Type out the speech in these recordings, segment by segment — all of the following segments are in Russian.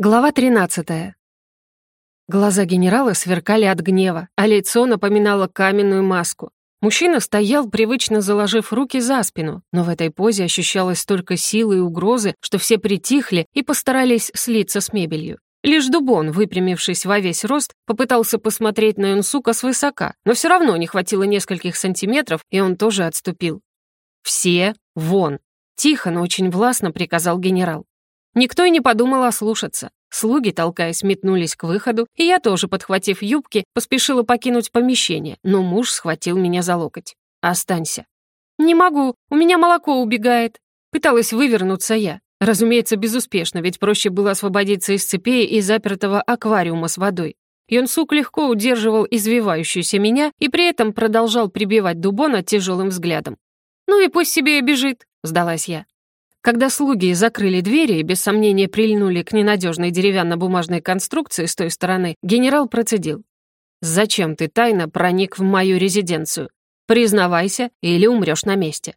Глава 13. Глаза генерала сверкали от гнева, а лицо напоминало каменную маску. Мужчина стоял, привычно заложив руки за спину, но в этой позе ощущалось столько силы и угрозы, что все притихли и постарались слиться с мебелью. Лишь Дубон, выпрямившись во весь рост, попытался посмотреть на Юнсука свысока, но все равно не хватило нескольких сантиметров, и он тоже отступил. «Все вон!» — тихо, но очень властно приказал генерал. Никто и не подумал ослушаться. Слуги, толкаясь, метнулись к выходу, и я тоже, подхватив юбки, поспешила покинуть помещение, но муж схватил меня за локоть. «Останься». «Не могу, у меня молоко убегает». Пыталась вывернуться я. Разумеется, безуспешно, ведь проще было освободиться из цепей и запертого аквариума с водой. Йонсук легко удерживал извивающуюся меня и при этом продолжал прибивать Дубона тяжелым взглядом. «Ну и пусть себе бежит», — сдалась я. Когда слуги закрыли двери и без сомнения прильнули к ненадежной деревянно-бумажной конструкции с той стороны, генерал процедил. «Зачем ты тайно проник в мою резиденцию? Признавайся, или умрешь на месте».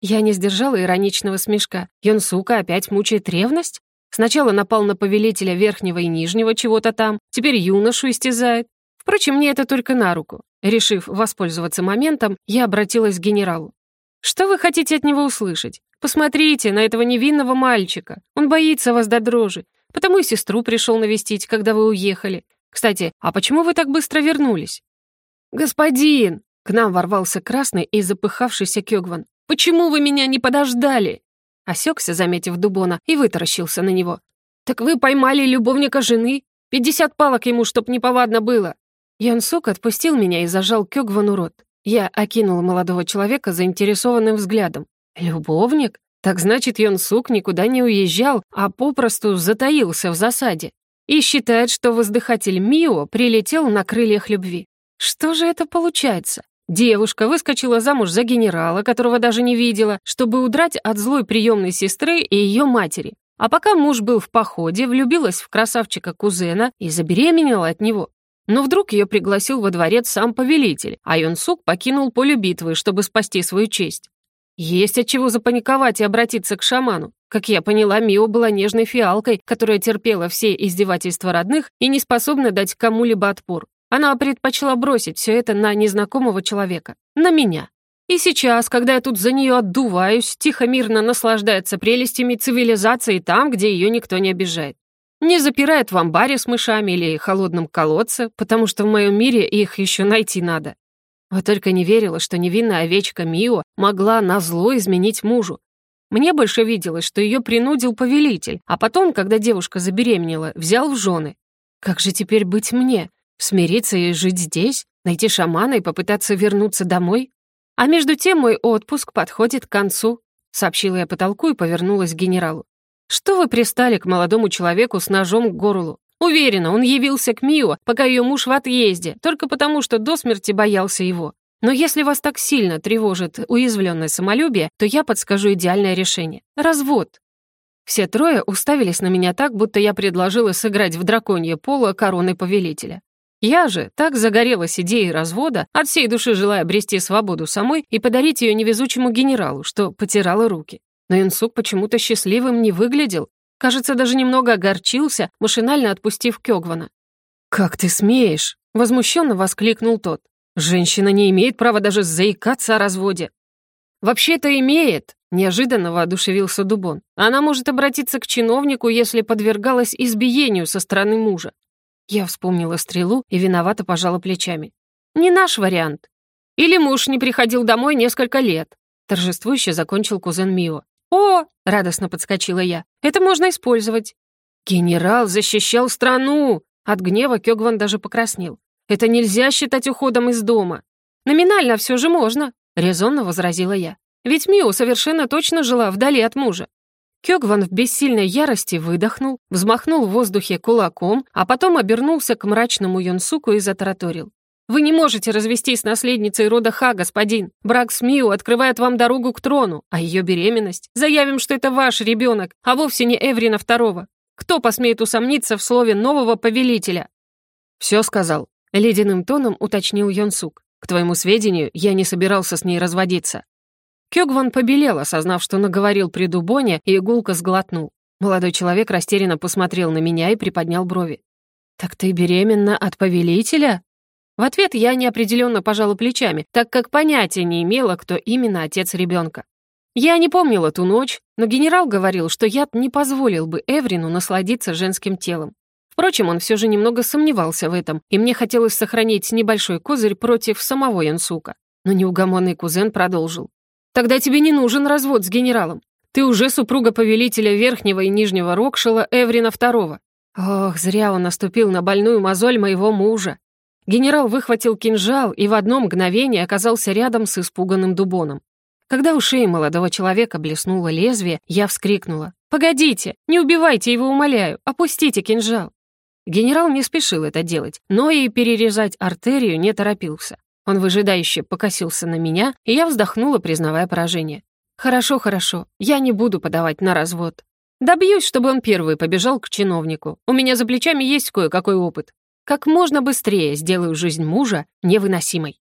Я не сдержала ироничного смешка. Йонсука опять мучает ревность? Сначала напал на повелителя верхнего и нижнего чего-то там, теперь юношу истязает. Впрочем, мне это только на руку. Решив воспользоваться моментом, я обратилась к генералу. «Что вы хотите от него услышать? Посмотрите на этого невинного мальчика. Он боится вас до дрожи. Потому и сестру пришел навестить, когда вы уехали. Кстати, а почему вы так быстро вернулись?» «Господин!» — к нам ворвался красный и запыхавшийся Кёгван. «Почему вы меня не подождали?» Осекся, заметив Дубона, и вытаращился на него. «Так вы поймали любовника жены? Пятьдесят палок ему, чтоб неповадно было!» Янсук отпустил меня и зажал Кёгвану рот. Я окинул молодого человека заинтересованным взглядом. Любовник? Так значит, Йонсук никуда не уезжал, а попросту затаился в засаде. И считает, что воздыхатель Мио прилетел на крыльях любви. Что же это получается? Девушка выскочила замуж за генерала, которого даже не видела, чтобы удрать от злой приемной сестры и ее матери. А пока муж был в походе, влюбилась в красавчика-кузена и забеременела от него. Но вдруг ее пригласил во дворец сам повелитель, а Йонсук покинул поле битвы, чтобы спасти свою честь. Есть от чего запаниковать и обратиться к шаману. Как я поняла, Мио была нежной фиалкой, которая терпела все издевательства родных и не способна дать кому-либо отпор. Она предпочла бросить все это на незнакомого человека. На меня. И сейчас, когда я тут за нее отдуваюсь, тихо-мирно наслаждается прелестями цивилизации там, где ее никто не обижает. Не запирает в амбаре с мышами или холодном колодце, потому что в моем мире их еще найти надо. Вот только не верила, что невинная овечка Мио могла назло изменить мужу. Мне больше виделось, что ее принудил повелитель, а потом, когда девушка забеременела, взял в жены. Как же теперь быть мне? Смириться и жить здесь? Найти шамана и попытаться вернуться домой? А между тем мой отпуск подходит к концу, сообщила я потолку и повернулась к генералу. Что вы пристали к молодому человеку с ножом к горлу? Уверена, он явился к Мио, пока ее муж в отъезде, только потому, что до смерти боялся его. Но если вас так сильно тревожит уязвленное самолюбие, то я подскажу идеальное решение. Развод. Все трое уставились на меня так, будто я предложила сыграть в драконье поло короны повелителя. Я же так загорелась идеей развода, от всей души желая обрести свободу самой и подарить ее невезучему генералу, что потирала руки. Но Инсук почему-то счастливым не выглядел, Кажется, даже немного огорчился, машинально отпустив Кёгвана. «Как ты смеешь?» — возмущенно воскликнул тот. «Женщина не имеет права даже заикаться о разводе». «Вообще-то имеет», — неожиданно воодушевился Дубон. «Она может обратиться к чиновнику, если подвергалась избиению со стороны мужа». Я вспомнила стрелу и виновато пожала плечами. «Не наш вариант. Или муж не приходил домой несколько лет», — торжествующе закончил кузен Мио. «О!» — радостно подскочила я. «Это можно использовать». «Генерал защищал страну!» От гнева Кёгван даже покраснел. «Это нельзя считать уходом из дома». «Номинально все же можно», — резонно возразила я. «Ведь Мио совершенно точно жила вдали от мужа». Кёгван в бессильной ярости выдохнул, взмахнул в воздухе кулаком, а потом обернулся к мрачному Юнсуку и затараторил. Вы не можете развестись с наследницей рода Ха, господин. Брак с Мио открывает вам дорогу к трону, а ее беременность. Заявим, что это ваш ребенок, а вовсе не Эврина второго. Кто посмеет усомниться в слове нового повелителя?» «Все сказал», — ледяным тоном уточнил Йонсук. «К твоему сведению, я не собирался с ней разводиться». Кёгван побелел, осознав, что наговорил при Дубоне, и игулка сглотнул. Молодой человек растерянно посмотрел на меня и приподнял брови. «Так ты беременна от повелителя?» В ответ я неопределенно пожала плечами, так как понятия не имела, кто именно отец ребенка. Я не помнила ту ночь, но генерал говорил, что яд не позволил бы Эврину насладиться женским телом. Впрочем, он все же немного сомневался в этом, и мне хотелось сохранить небольшой козырь против самого Янсука. Но неугомонный кузен продолжил. «Тогда тебе не нужен развод с генералом. Ты уже супруга повелителя Верхнего и Нижнего Рокшила Эврина II. Ох, зря он наступил на больную мозоль моего мужа. Генерал выхватил кинжал и в одно мгновение оказался рядом с испуганным дубоном. Когда у шеи молодого человека блеснуло лезвие, я вскрикнула. «Погодите! Не убивайте его, умоляю! Опустите кинжал!» Генерал не спешил это делать, но и перерезать артерию не торопился. Он выжидающе покосился на меня, и я вздохнула, признавая поражение. «Хорошо, хорошо, я не буду подавать на развод. Добьюсь, чтобы он первый побежал к чиновнику. У меня за плечами есть кое-какой опыт. Как можно быстрее сделаю жизнь мужа невыносимой».